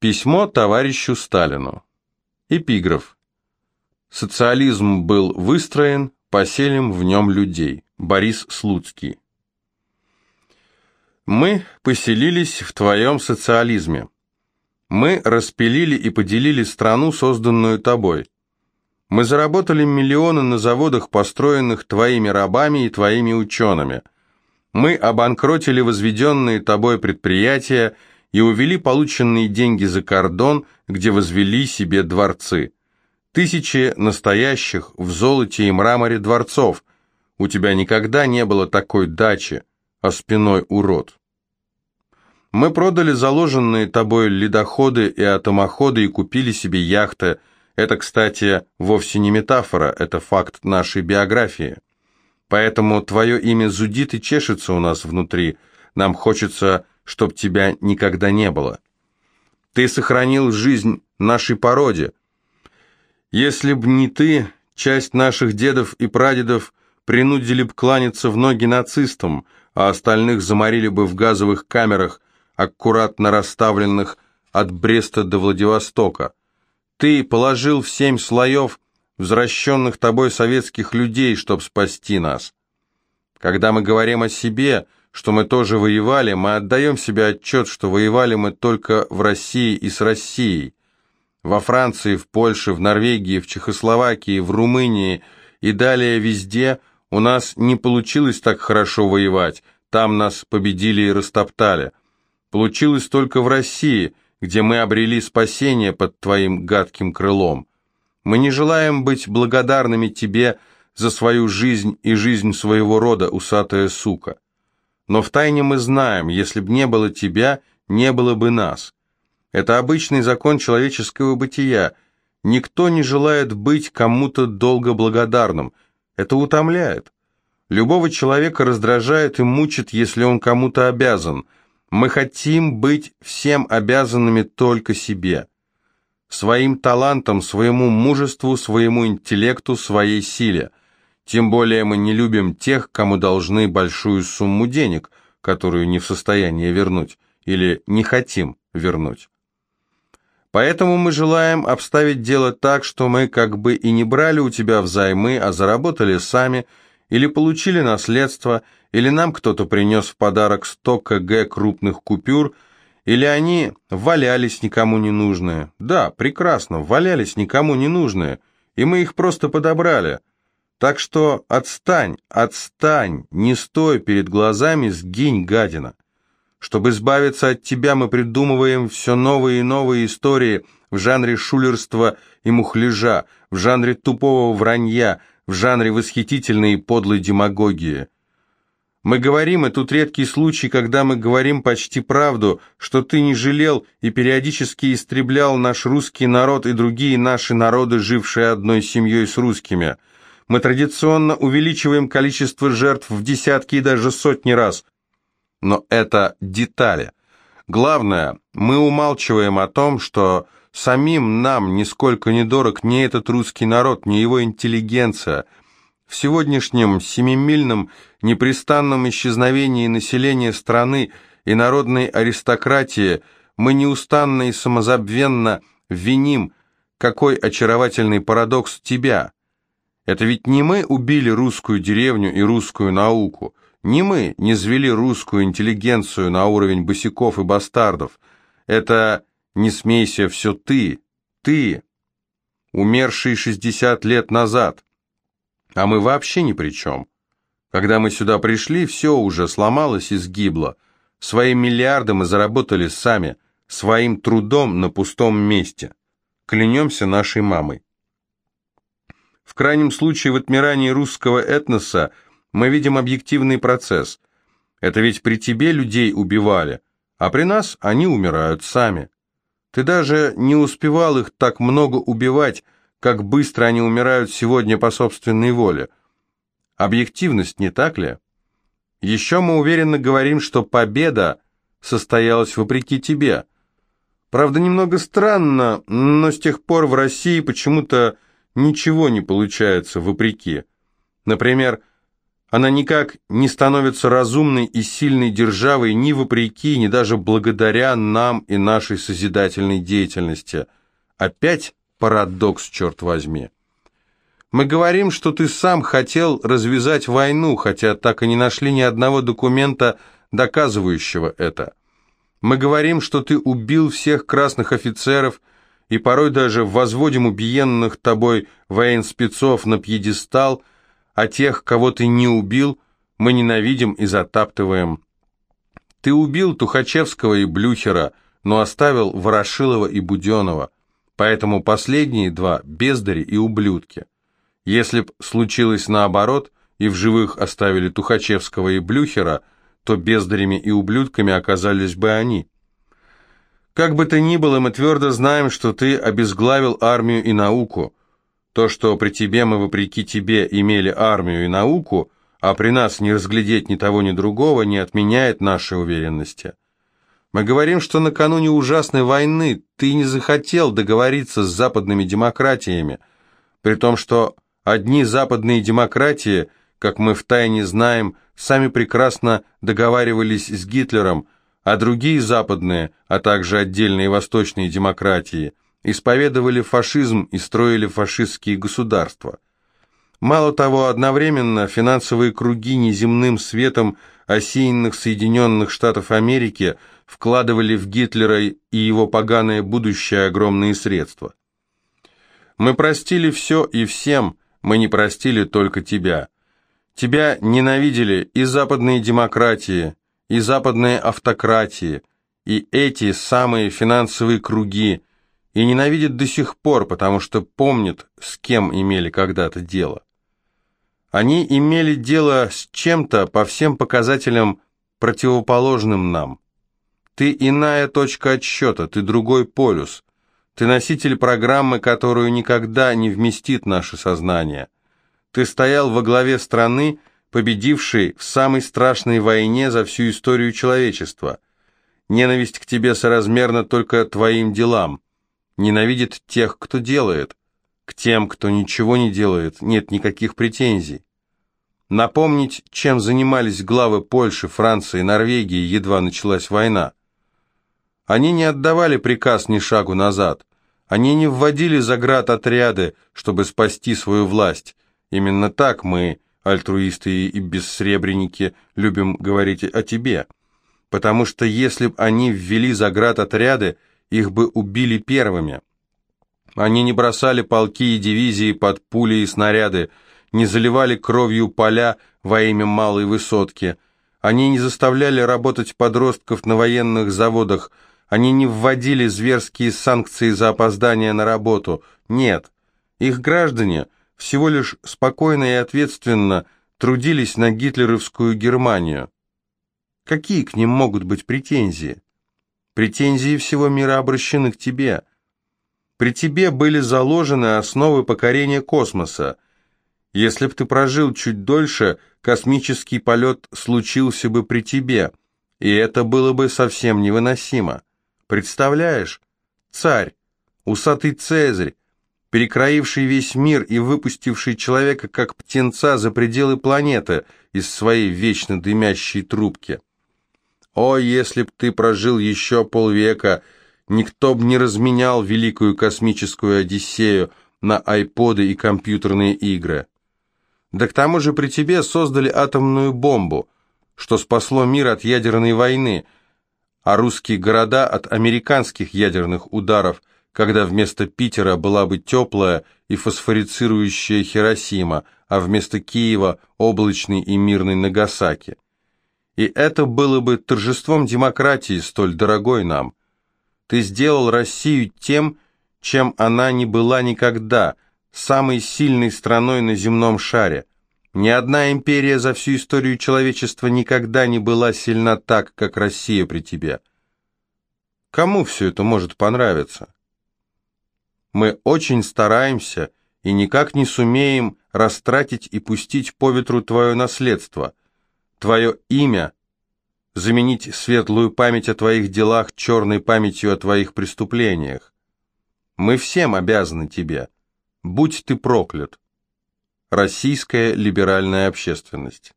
Письмо товарищу Сталину. Эпиграф. Социализм был выстроен, поселим в нем людей. Борис Слуцкий. Мы поселились в твоем социализме. Мы распилили и поделили страну, созданную тобой. Мы заработали миллионы на заводах, построенных твоими рабами и твоими учеными. Мы обанкротили возведенные тобой предприятия и увели полученные деньги за кордон, где возвели себе дворцы. Тысячи настоящих в золоте и мраморе дворцов. У тебя никогда не было такой дачи, а спиной урод. Мы продали заложенные тобой ледоходы и атомоходы и купили себе яхты. Это, кстати, вовсе не метафора, это факт нашей биографии. Поэтому твое имя зудит и чешется у нас внутри. Нам хочется чтоб тебя никогда не было. Ты сохранил жизнь нашей породе. Если б не ты, часть наших дедов и прадедов принудили б кланяться в ноги нацистам, а остальных заморили бы в газовых камерах, аккуратно расставленных от Бреста до Владивостока. Ты положил в семь слоев возвращенных тобой советских людей, чтоб спасти нас. Когда мы говорим о себе – что мы тоже воевали, мы отдаем себе отчет, что воевали мы только в России и с Россией. Во Франции, в Польше, в Норвегии, в Чехословакии, в Румынии и далее везде у нас не получилось так хорошо воевать, там нас победили и растоптали. Получилось только в России, где мы обрели спасение под твоим гадким крылом. Мы не желаем быть благодарными тебе за свою жизнь и жизнь своего рода, усатая сука. Но втайне мы знаем, если б не было тебя, не было бы нас. Это обычный закон человеческого бытия. Никто не желает быть кому-то долго благодарным. Это утомляет. Любого человека раздражает и мучит, если он кому-то обязан. Мы хотим быть всем обязанными только себе. Своим талантом, своему мужеству, своему интеллекту, своей силе – тем более мы не любим тех, кому должны большую сумму денег, которую не в состоянии вернуть, или не хотим вернуть. Поэтому мы желаем обставить дело так, что мы как бы и не брали у тебя взаймы, а заработали сами, или получили наследство, или нам кто-то принес в подарок 100 кг крупных купюр, или они валялись никому не нужные. Да, прекрасно, валялись никому не нужные, и мы их просто подобрали – так что отстань, отстань, не стой перед глазами, сгинь, гадина. Чтобы избавиться от тебя, мы придумываем все новые и новые истории в жанре шулерства и мухляжа, в жанре тупого вранья, в жанре восхитительной и подлой демагогии. Мы говорим, и тут редкий случай, когда мы говорим почти правду, что ты не жалел и периодически истреблял наш русский народ и другие наши народы, жившие одной семьей с русскими – мы традиционно увеличиваем количество жертв в десятки и даже сотни раз. Но это детали. Главное, мы умалчиваем о том, что самим нам нисколько не дорог ни этот русский народ, ни его интеллигенция. В сегодняшнем семимильном непрестанном исчезновении населения страны и народной аристократии мы неустанно и самозабвенно виним, какой очаровательный парадокс тебя – это ведь не мы убили русскую деревню и русскую науку, не мы не звели русскую интеллигенцию на уровень босиков и бастардов. Это, не смейся, все ты, ты, умерший 60 лет назад. А мы вообще ни при чем. Когда мы сюда пришли, все уже сломалось и сгибло. Свои миллиарды мы заработали сами, своим трудом на пустом месте. Клянемся нашей мамой. Крайнем случае в отмирании русского этноса мы видим объективный процесс. Это ведь при тебе людей убивали, а при нас они умирают сами. Ты даже не успевал их так много убивать, как быстро они умирают сегодня по собственной воле. Объективность, не так ли? Еще мы уверенно говорим, что победа состоялась вопреки тебе. Правда, немного странно, но с тех пор в России почему-то ничего не получается вопреки. Например, Она никак не становится разумной и сильной державой ни вопреки, ни даже благодаря нам и нашей созидательной деятельности. Опять парадокс, черт возьми. Мы говорим, что ты сам хотел развязать войну, хотя так и не нашли ни одного документа, доказывающего это. Мы говорим, что ты убил всех красных офицеров и порой даже возводим убиенных тобой военспецов на пьедестал – а тех, кого ты не убил, мы ненавидим и затаптываем. Ты убил Тухачевского и Блюхера, но оставил Ворошилова и Буденова, поэтому последние два – бездари и ублюдки. Если б случилось наоборот, и в живых оставили Тухачевского и Блюхера, то бездарями и ублюдками оказались бы они. Как бы то ни было, мы твердо знаем, что ты обезглавил армию и науку – то, что при тебе мы, вопреки тебе, имели армию и науку, а при нас не разглядеть ни того, ни другого, не отменяет нашей уверенности. Мы говорим, что накануне ужасной войны ты не захотел договориться с западными демократиями, при том, что одни западные демократии, как мы втайне знаем, сами прекрасно договаривались с Гитлером, а другие западные, а также отдельные восточные демократии – исповедовали фашизм и строили фашистские государства. Мало того, одновременно финансовые круги неземным светом осеянных Соединенных Штатов Америки вкладывали в Гитлера и его поганое будущее огромные средства. Мы простили все и всем, мы не простили только тебя. Тебя ненавидели и западные демократии, и западные автократии, и эти самые финансовые круги, и ненавидят до сих пор, потому что помнят, с кем имели когда-то дело. Они имели дело с чем-то по всем показателям противоположным нам. Ты иная точка отсчета, ты другой полюс. Ты носитель программы, которую никогда не вместит наше сознание. Ты стоял во главе страны, победившей в самой страшной войне за всю историю человечества. Ненависть к тебе соразмерна только твоим делам ненавидит тех, кто делает. К тем, кто ничего не делает, нет никаких претензий. Напомнить, чем занимались главы Польши, Франции, Норвегии, едва началась война. Они не отдавали приказ ни шагу назад. Они не вводили заградотряды, чтобы спасти свою власть. Именно так мы, альтруисты и бессребреники, любим говорить о тебе. Потому что если бы они ввели заградотряды, их бы убили первыми. Они не бросали полки и дивизии под пули и снаряды, не заливали кровью поля во имя малой высотки. Они не заставляли работать подростков на военных заводах, они не вводили зверские санкции за опоздание на работу. Нет, их граждане всего лишь спокойно и ответственно трудились на гитлеровскую Германию. Какие к ним могут быть претензии? Претензии всего мира обращены к тебе. При тебе были заложены основы покорения космоса. Если б ты прожил чуть дольше, космический полет случился бы при тебе, и это было бы совсем невыносимо. Представляешь? Царь, усатый Цезарь, перекроивший весь мир и выпустивший человека как птенца за пределы планеты из своей вечно дымящей трубки. О, если б ты прожил еще полвека, никто б не разменял великую космическую Одиссею на айподы и компьютерные игры. Да к тому же при тебе создали атомную бомбу, что спасло мир от ядерной войны, а русские города от американских ядерных ударов, когда вместо Питера была бы теплая и фосфорицирующая Хиросима, а вместо Киева облачный и мирный Нагасаки. И это было бы торжеством демократии, столь дорогой нам. Ты сделал Россию тем, чем она не была никогда, самой сильной страной на земном шаре. Ни одна империя за всю историю человечества никогда не была сильна так, как Россия при тебе. Кому все это может понравиться? Мы очень стараемся и никак не сумеем растратить и пустить по ветру твое наследство – твое имя, заменить светлую память о твоих делах черной памятью о твоих преступлениях. Мы всем обязаны тебе. Будь ты проклят. Российская либеральная общественность.